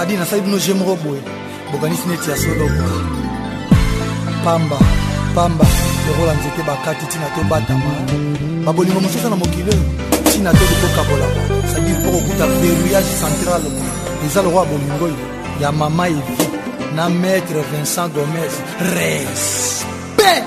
sadi nasali bino je moko boye bokanisi neti ya solo boye pamba pamba lokola nzete bakati ntina tobatama babolingo mosusu na mokili oyo ntina to likokabola sadire mpo kokuta verrouillage central eza lokola bolingo oyo ya mama evi na maître vincent gomez respect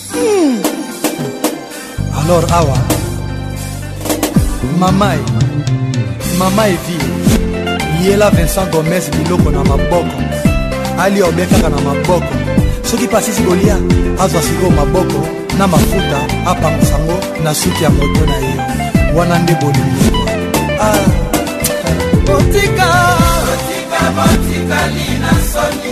alors awa mamai mamai vi yela vincent gomez biloko na maboko alia obe kaka na maboko soki pasisi kolia azwa sikoyo maboko na mafuta apangusa yango na suki ya moto na ye wana nde bolingi ah. botika botika botikali na soni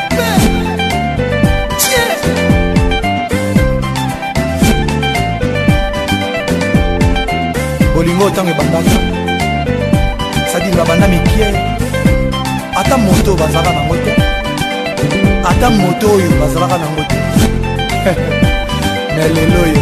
bolingo ntango ebandaka sadiri babanda mikie ata moto bazalaka nango te ata moto oyo bazalaka nango te me lelo oyo